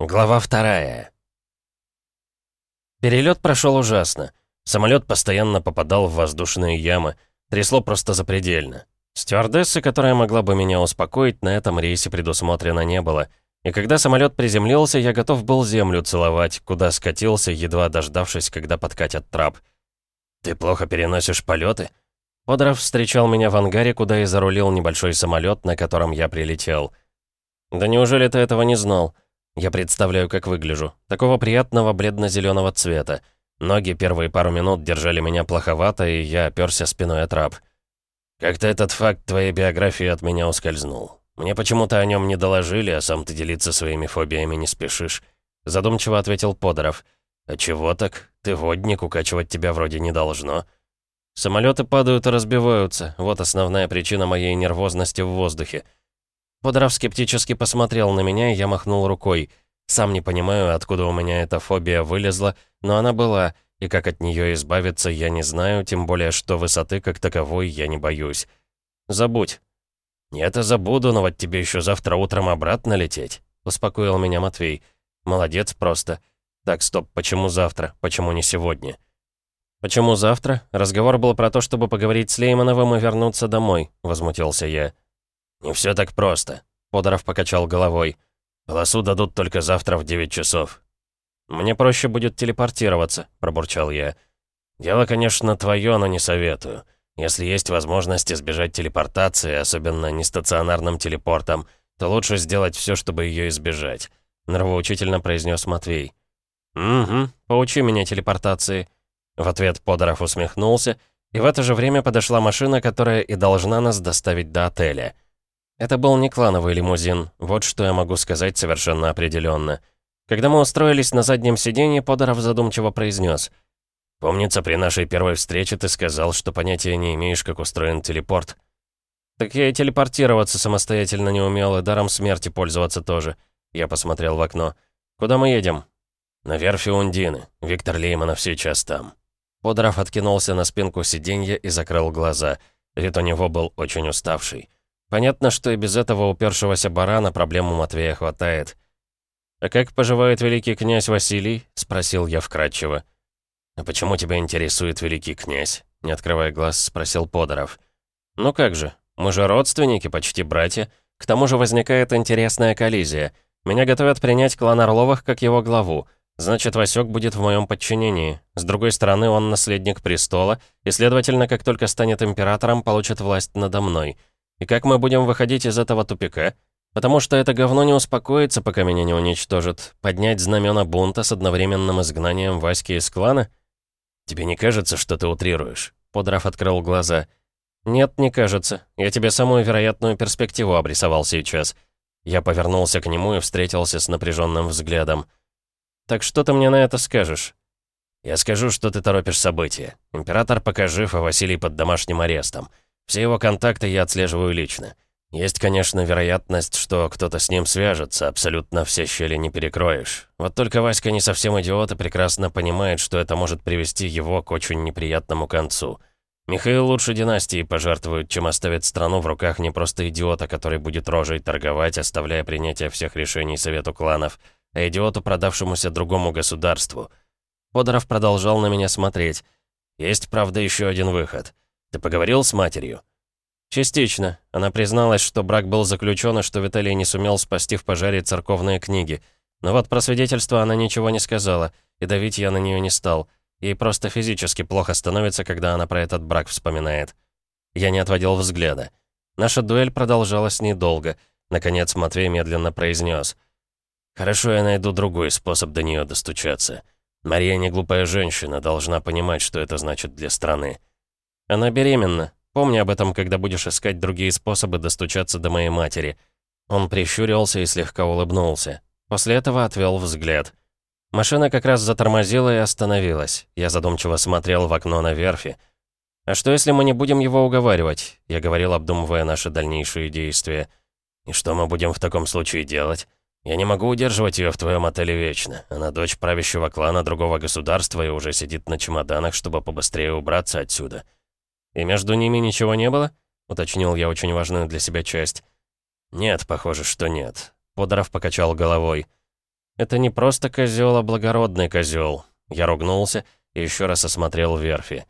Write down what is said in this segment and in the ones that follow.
Глава вторая. Перелет прошел ужасно. Самолет постоянно попадал в воздушные ямы. Трясло просто запредельно. Стюардессы, которая могла бы меня успокоить, на этом рейсе предусмотрено не было. И когда самолет приземлился, я готов был землю целовать, куда скатился, едва дождавшись, когда подкатят трап. «Ты плохо переносишь полеты? Подоров встречал меня в ангаре, куда и зарулил небольшой самолет, на котором я прилетел. «Да неужели ты этого не знал?» Я представляю, как выгляжу. Такого приятного бледно-зеленого цвета. Ноги первые пару минут держали меня плоховато, и я оперся спиной от раб. Как-то этот факт твоей биографии от меня ускользнул. Мне почему-то о нем не доложили, а сам ты делиться своими фобиями не спешишь. Задумчиво ответил Подоров. А чего так? Ты водник, укачивать тебя вроде не должно. Самолеты падают и разбиваются. Вот основная причина моей нервозности в воздухе. Подоров скептически посмотрел на меня, и я махнул рукой. Сам не понимаю, откуда у меня эта фобия вылезла, но она была, и как от нее избавиться, я не знаю, тем более, что высоты как таковой я не боюсь. Забудь. «Я-то забуду, но вот тебе еще завтра утром обратно лететь», — успокоил меня Матвей. «Молодец просто. Так, стоп, почему завтра? Почему не сегодня?» «Почему завтра? Разговор был про то, чтобы поговорить с Леймановым и вернуться домой», — возмутился я. «Не все так просто», — Подоров покачал головой. «Полосу дадут только завтра в 9 часов». «Мне проще будет телепортироваться», — пробурчал я. «Дело, конечно, твое, но не советую. Если есть возможность избежать телепортации, особенно нестационарным телепортом, то лучше сделать все, чтобы ее избежать», — нравоучительно произнес Матвей. «Угу, поучи меня телепортации». В ответ Подоров усмехнулся, и в это же время подошла машина, которая и должна нас доставить до отеля. Это был не клановый лимузин, вот что я могу сказать совершенно определенно. Когда мы устроились на заднем сиденье, Подоров задумчиво произнес. «Помнится, при нашей первой встрече ты сказал, что понятия не имеешь, как устроен телепорт». «Так я и телепортироваться самостоятельно не умел, и даром смерти пользоваться тоже». Я посмотрел в окно. «Куда мы едем?» «На верфи Ундины. Виктор Лейманов сейчас там». Подоров откинулся на спинку сиденья и закрыл глаза. Вид у него был очень уставший. Понятно, что и без этого упершегося барана проблему Матвея хватает. «А как поживает великий князь Василий?» — спросил я вкратчиво. «А почему тебя интересует великий князь?» — не открывая глаз, спросил Подоров. «Ну как же, мы же родственники, почти братья. К тому же возникает интересная коллизия. Меня готовят принять клан Орловых как его главу. Значит, Васек будет в моем подчинении. С другой стороны, он наследник престола, и, следовательно, как только станет императором, получит власть надо мной». И как мы будем выходить из этого тупика? Потому что это говно не успокоится, пока меня не уничтожит. Поднять знамена бунта с одновременным изгнанием Васьки из клана? Тебе не кажется, что ты утрируешь? Подрав открыл глаза. «Нет, не кажется. Я тебе самую вероятную перспективу обрисовал сейчас». Я повернулся к нему и встретился с напряженным взглядом. «Так что ты мне на это скажешь?» «Я скажу, что ты торопишь события. Император пока жив, а Василий под домашним арестом. Все его контакты я отслеживаю лично. Есть, конечно, вероятность, что кто-то с ним свяжется, абсолютно все щели не перекроешь. Вот только Васька не совсем идиот и прекрасно понимает, что это может привести его к очень неприятному концу. Михаил лучше династии пожертвует, чем оставит страну в руках не просто идиота, который будет рожей торговать, оставляя принятие всех решений Совету кланов, а идиоту, продавшемуся другому государству. Подоров продолжал на меня смотреть. Есть, правда, еще один выход — ты поговорил с матерью?» «Частично. Она призналась, что брак был заключен, и что Виталий не сумел спасти в пожаре церковные книги. Но вот про свидетельство она ничего не сказала, и давить я на нее не стал. Ей просто физически плохо становится, когда она про этот брак вспоминает. Я не отводил взгляда. Наша дуэль продолжалась недолго. Наконец Матвей медленно произнес. «Хорошо, я найду другой способ до нее достучаться. Мария не глупая женщина, должна понимать, что это значит для страны». Она беременна. Помни об этом, когда будешь искать другие способы достучаться до моей матери». Он прищурился и слегка улыбнулся. После этого отвел взгляд. Машина как раз затормозила и остановилась. Я задумчиво смотрел в окно на верфи. «А что, если мы не будем его уговаривать?» Я говорил, обдумывая наши дальнейшие действия. «И что мы будем в таком случае делать? Я не могу удерживать ее в твоем отеле вечно. Она дочь правящего клана другого государства и уже сидит на чемоданах, чтобы побыстрее убраться отсюда». «И между ними ничего не было?» — уточнил я очень важную для себя часть. «Нет, похоже, что нет». Подоров покачал головой. Это не просто козел, а благородный козел. Я ругнулся и еще раз осмотрел верфи.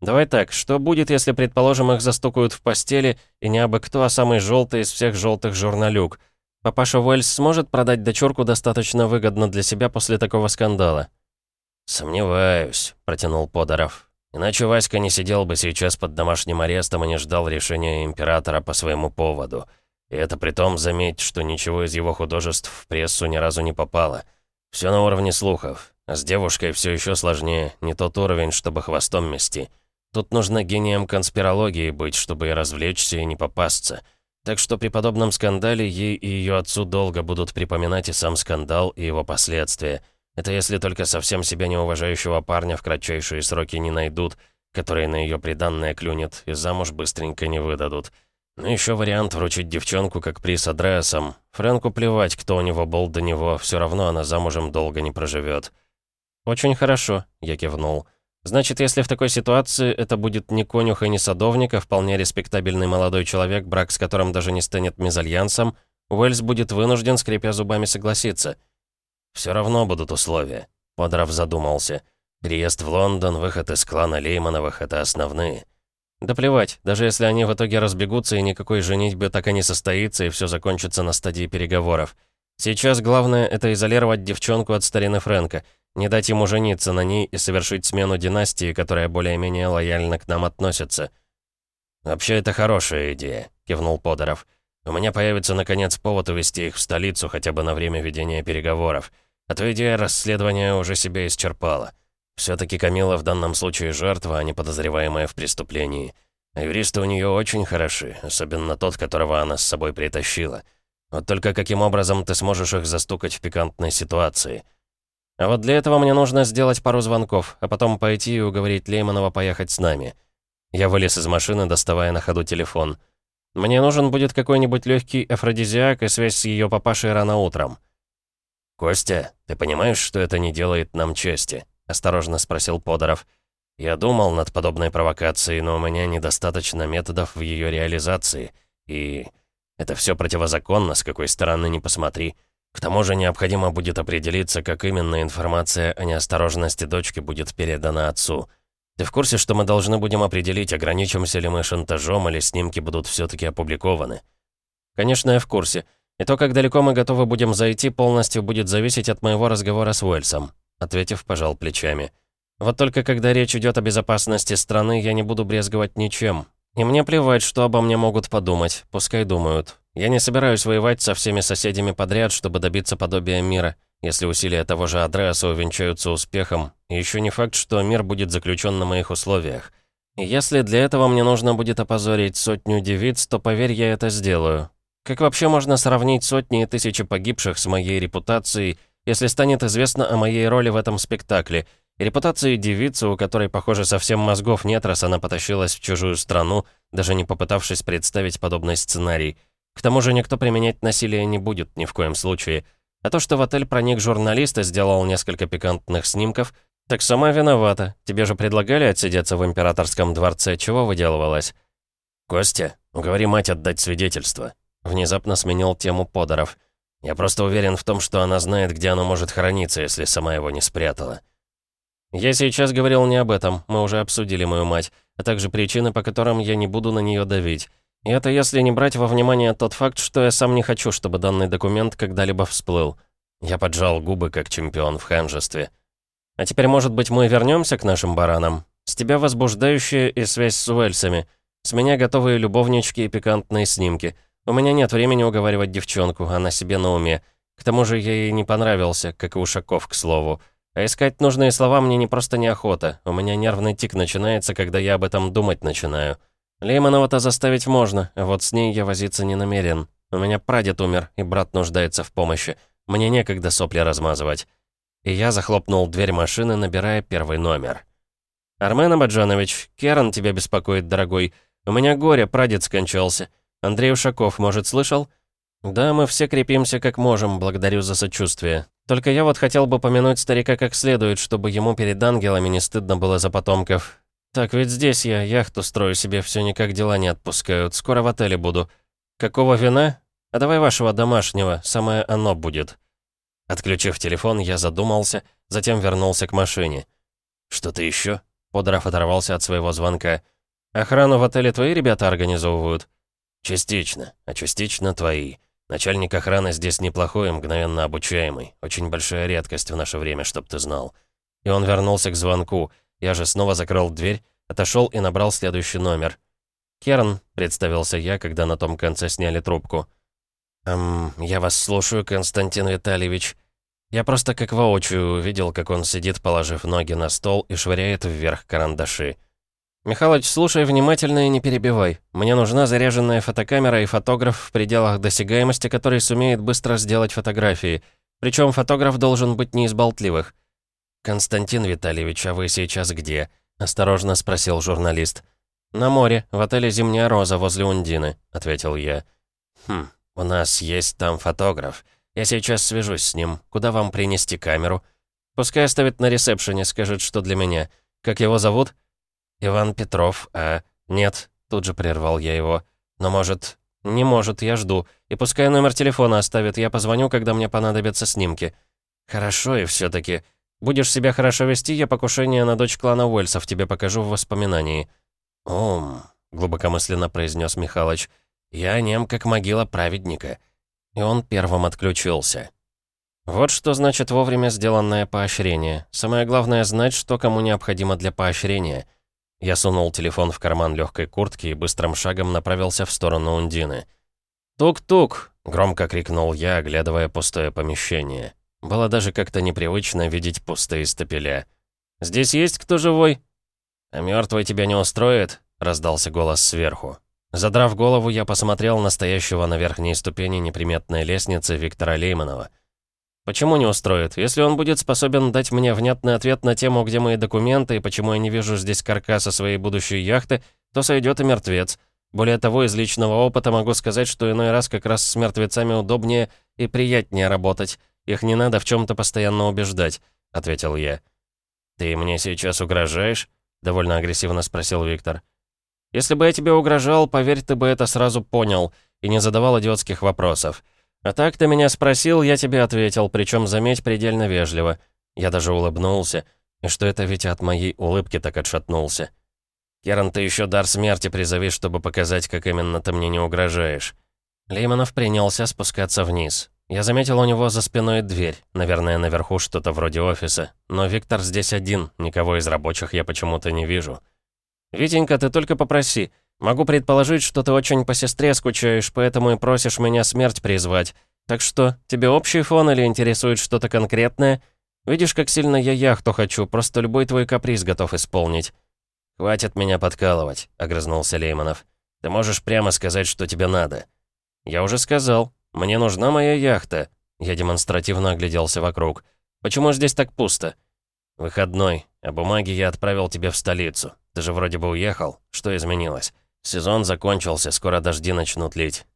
«Давай так, что будет, если, предположим, их застукают в постели, и не абы кто, а самый желтый из всех желтых журналюк? Папаша Уэльс сможет продать дочурку достаточно выгодно для себя после такого скандала?» «Сомневаюсь», — протянул Подоров. «Иначе Васька не сидел бы сейчас под домашним арестом и не ждал решения императора по своему поводу. И это при том, заметь, что ничего из его художеств в прессу ни разу не попало. Все на уровне слухов. А с девушкой все еще сложнее, не тот уровень, чтобы хвостом мести». Тут нужно гением конспирологии быть, чтобы и развлечься, и не попасться. Так что при подобном скандале ей и ее отцу долго будут припоминать и сам скандал, и его последствия. Это если только совсем себя неуважающего парня в кратчайшие сроки не найдут, которые на ее приданное клюнет и замуж быстренько не выдадут. Ну еще вариант вручить девчонку как приз адресом. Фрэнку плевать, кто у него был до него, все равно она замужем долго не проживет. «Очень хорошо», — я кивнул. Значит, если в такой ситуации это будет не конюх и не садовник, а вполне респектабельный молодой человек, брак с которым даже не станет мезальянсом, Уэльс будет вынужден, скрипя зубами, согласиться. «Все равно будут условия», — Подров задумался. «Переезд в Лондон, выход из клана Леймановых — это основные». «Да плевать, даже если они в итоге разбегутся и никакой женитьбы так и не состоится, и все закончится на стадии переговоров. Сейчас главное — это изолировать девчонку от старины Фрэнка, не дать ему жениться на ней и совершить смену династии, которая более-менее лояльно к нам относится. «Вообще, это хорошая идея», — кивнул Подоров. «У меня появится, наконец, повод увезти их в столицу хотя бы на время ведения переговоров. А то идея расследования уже себя исчерпала. Все-таки Камила в данном случае жертва, а не подозреваемая в преступлении. А юристы у нее очень хороши, особенно тот, которого она с собой притащила. Вот только каким образом ты сможешь их застукать в пикантной ситуации?» А вот для этого мне нужно сделать пару звонков, а потом пойти и уговорить Лейманова поехать с нами. Я вылез из машины, доставая на ходу телефон. Мне нужен будет какой-нибудь легкий афродизиак и связь с ее папашей рано утром. «Костя, ты понимаешь, что это не делает нам чести?» — осторожно спросил Подоров. «Я думал над подобной провокацией, но у меня недостаточно методов в ее реализации. И это все противозаконно, с какой стороны не посмотри. К тому же необходимо будет определиться, как именно информация о неосторожности дочки будет передана отцу. Ты в курсе, что мы должны будем определить, ограничимся ли мы шантажом или снимки будут все-таки опубликованы? Конечно, я в курсе. И то, как далеко мы готовы будем зайти, полностью будет зависеть от моего разговора с Уэльсом. Ответив, пожал плечами. Вот только когда речь идет о безопасности страны, я не буду брезговать ничем. И мне плевать, что обо мне могут подумать. Пускай думают. Я не собираюсь воевать со всеми соседями подряд, чтобы добиться подобия мира, если усилия того же Адреаса увенчаются успехом, и еще не факт, что мир будет заключен на моих условиях. И если для этого мне нужно будет опозорить сотню девиц, то, поверь, я это сделаю. Как вообще можно сравнить сотни и тысячи погибших с моей репутацией, если станет известно о моей роли в этом спектакле, и репутации девицы, у которой, похоже, совсем мозгов нет, раз она потащилась в чужую страну, даже не попытавшись представить подобный сценарий — к тому же никто применять насилие не будет ни в коем случае. А то, что в отель проник журналист и сделал несколько пикантных снимков, так сама виновата. Тебе же предлагали отсидеться в императорском дворце. Чего выделывалась? «Костя, уговори мать отдать свидетельство». Внезапно сменил тему Подоров. «Я просто уверен в том, что она знает, где оно может храниться, если сама его не спрятала». «Я сейчас говорил не об этом. Мы уже обсудили мою мать, а также причины, по которым я не буду на нее давить. И это если не брать во внимание тот факт, что я сам не хочу, чтобы данный документ когда-либо всплыл. Я поджал губы, как чемпион в ханжестве. А теперь, может быть, мы вернемся к нашим баранам? С тебя возбуждающая и связь с Уэльсами. С меня готовые любовнички и пикантные снимки. У меня нет времени уговаривать девчонку, она себе на уме. К тому же я ей не понравился, как и Ушаков, к слову. А искать нужные слова мне не просто неохота. У меня нервный тик начинается, когда я об этом думать начинаю. Лейманова-то заставить можно, а вот с ней я возиться не намерен. У меня прадед умер, и брат нуждается в помощи. Мне некогда сопли размазывать. И я захлопнул дверь машины, набирая первый номер. «Армен Абаджанович, Керан тебя беспокоит, дорогой. У меня горе, прадед скончался. Андрей Ушаков, может, слышал?» «Да, мы все крепимся как можем, благодарю за сочувствие. Только я вот хотел бы помянуть старика как следует, чтобы ему перед ангелами не стыдно было за потомков. «Так, ведь здесь я яхту строю себе, все никак дела не отпускают. Скоро в отеле буду. Какого вина? А давай вашего домашнего, самое оно будет». Отключив телефон, я задумался, затем вернулся к машине. «Что-то еще?» Подоров оторвался от своего звонка. «Охрану в отеле твои ребята организовывают?» «Частично, а частично твои. Начальник охраны здесь неплохой мгновенно обучаемый. Очень большая редкость в наше время, чтоб ты знал». И он вернулся к звонку. Я же снова закрыл дверь, отошел и набрал следующий номер. «Керн», — представился я, когда на том конце сняли трубку. «Эм, я вас слушаю, Константин Витальевич. Я просто как воочию увидел, как он сидит, положив ноги на стол и швыряет вверх карандаши. «Михалыч, слушай внимательно и не перебивай. Мне нужна заряженная фотокамера и фотограф в пределах досягаемости, который сумеет быстро сделать фотографии. Причем фотограф должен быть не из болтливых». «Константин Витальевич, а вы сейчас где?» — осторожно спросил журналист. «На море, в отеле «Зимняя роза» возле Ундины», — ответил я. «Хм, у нас есть там фотограф. Я сейчас свяжусь с ним. Куда вам принести камеру? Пускай оставит на ресепшене, скажет, что для меня. Как его зовут? Иван Петров, а... Нет, тут же прервал я его. Но может... Не может, я жду. И пускай номер телефона оставит, я позвоню, когда мне понадобятся снимки. Хорошо, и все таки Будешь себя хорошо вести, я покушение на дочь клана Уэльсов тебе покажу в воспоминании. «Ом», — глубокомысленно произнес Михалыч, — «я нем, как могила праведника». И он первым отключился. Вот что значит вовремя сделанное поощрение. Самое главное знать, что кому необходимо для поощрения. Я сунул телефон в карман легкой куртки и быстрым шагом направился в сторону Ундины. «Тук-тук!» — громко крикнул я, оглядывая пустое помещение. Было даже как-то непривычно видеть пустые стапеля. «Здесь есть кто живой?» «А мертвый тебя не устроит?» — раздался голос сверху. Задрав голову, я посмотрел на стоящего на верхней ступени неприметной лестницы Виктора Лейманова. «Почему не устроит? Если он будет способен дать мне внятный ответ на тему, где мои документы и почему я не вижу здесь каркаса своей будущей яхты, то сойдет и мертвец. Более того, из личного опыта могу сказать, что иной раз как раз с мертвецами удобнее и приятнее работать. Их не надо в чем то постоянно убеждать», — ответил я. «Ты мне сейчас угрожаешь?» — довольно агрессивно спросил Виктор. Если бы я тебе угрожал, поверь, ты бы это сразу понял и не задавал идиотских вопросов. А так ты меня спросил, я тебе ответил, причем, заметь, предельно вежливо. Я даже улыбнулся. И что это Витя от моей улыбки так отшатнулся? Керан, ты еще дар смерти призови, чтобы показать, как именно ты мне не угрожаешь. Лейманов принялся спускаться вниз. Я заметил у него за спиной дверь, наверное, наверху что-то вроде офиса. Но Виктор здесь один, никого из рабочих я почему-то не вижу. «Витенька, ты только попроси. Могу предположить, что ты очень по сестре скучаешь, поэтому и просишь меня смерть призвать. Так что, тебе общий фон или интересует что-то конкретное? Видишь, как сильно я яхту хочу, просто любой твой каприз готов исполнить». «Хватит меня подкалывать», — огрызнулся Лейманов. «Ты можешь прямо сказать, что тебе надо». «Я уже сказал. Мне нужна моя яхта». Я демонстративно огляделся вокруг. «Почему здесь так пусто?» «Выходной, а бумаги я отправил тебе в столицу. Ты же вроде бы уехал. Что изменилось? Сезон закончился, скоро дожди начнут лить.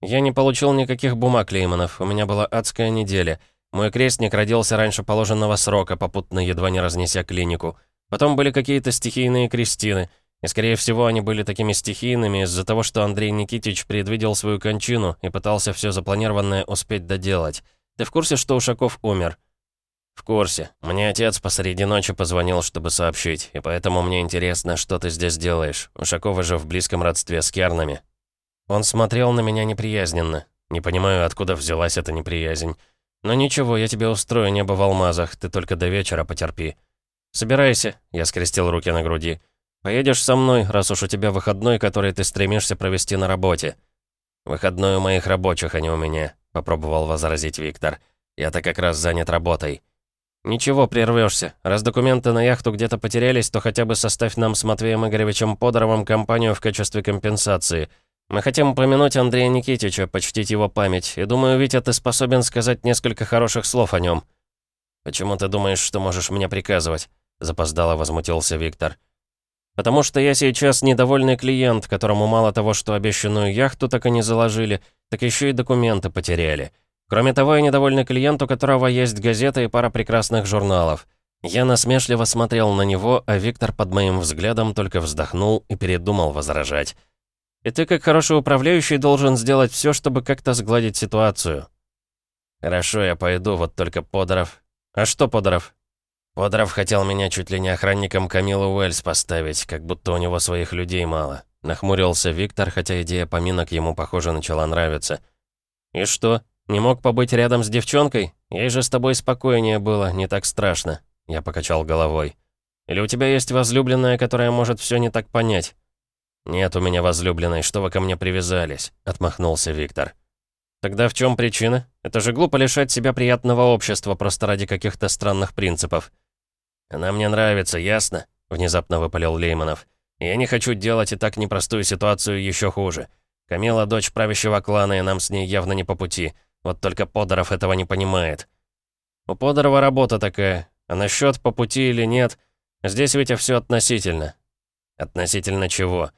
Я не получил никаких бумаг, Лейманов. У меня была адская неделя. Мой крестник родился раньше положенного срока, попутно едва не разнеся клинику. Потом были какие-то стихийные крестины. И, скорее всего, они были такими стихийными из-за того, что Андрей Никитич предвидел свою кончину и пытался все запланированное успеть доделать. Ты в курсе, что Ушаков умер? «В курсе. Мне отец посреди ночи позвонил, чтобы сообщить, и поэтому мне интересно, что ты здесь делаешь. Ушакова же в близком родстве с Кернами». Он смотрел на меня неприязненно. Не понимаю, откуда взялась эта неприязнь. «Но ничего, я тебе устрою небо в алмазах, ты только до вечера потерпи». «Собирайся», — я скрестил руки на груди. «Поедешь со мной, раз уж у тебя выходной, который ты стремишься провести на работе». «Выходной у моих рабочих, а не у меня», — попробовал возразить Виктор. «Я-то как раз занят работой». «Ничего, прервешься. Раз документы на яхту где-то потерялись, то хотя бы составь нам с Матвеем Игоревичем Подоровым компанию в качестве компенсации. Мы хотим упомянуть Андрея Никитича, почтить его память, и думаю, Витя, ты способен сказать несколько хороших слов о нем». «Почему ты думаешь, что можешь мне приказывать?» — запоздало возмутился Виктор. «Потому что я сейчас недовольный клиент, которому мало того, что обещанную яхту так и не заложили, так еще и документы потеряли». Кроме того, я недовольный клиент, у которого есть газета и пара прекрасных журналов. Я насмешливо смотрел на него, а Виктор под моим взглядом только вздохнул и передумал возражать. «И ты, как хороший управляющий, должен сделать все, чтобы как-то сгладить ситуацию». «Хорошо, я пойду, вот только Подоров...» «А что Подоров?» «Подоров хотел меня чуть ли не охранником Камилы Уэльс поставить, как будто у него своих людей мало». Нахмурился Виктор, хотя идея поминок ему, похоже, начала нравиться. «И что, не мог побыть рядом с девчонкой? Ей же с тобой спокойнее было, не так страшно». Я покачал головой. «Или у тебя есть возлюбленная, которая может все не так понять?» «Нет у меня возлюбленной, что вы ко мне привязались?» — отмахнулся Виктор. «Тогда в чем причина? Это же глупо лишать себя приятного общества просто ради каких-то странных принципов». «Она мне нравится, ясно?» — внезапно выпалил Лейманов. Я не хочу делать и так непростую ситуацию еще хуже. Камила — дочь правящего клана, и нам с ней явно не по пути. Вот только Подоров этого не понимает. У Подорова работа такая. А насчет по пути или нет, здесь ведь все относительно. Относительно чего?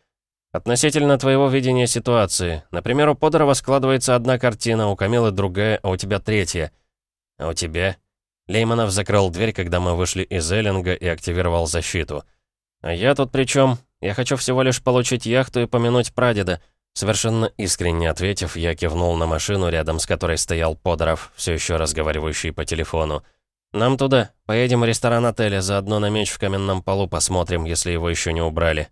Относительно твоего видения ситуации. Например, у Подорова складывается одна картина, у Камилы другая, а у тебя третья. А у тебя? Лейманов закрыл дверь, когда мы вышли из Эллинга и активировал защиту. А я тут при чем? Я хочу всего лишь получить яхту и помянуть прадеда». Совершенно искренне ответив, я кивнул на машину, рядом с которой стоял Подоров, все еще разговаривающий по телефону. «Нам туда. Поедем в ресторан отеля, заодно на меч в каменном полу посмотрим, если его еще не убрали».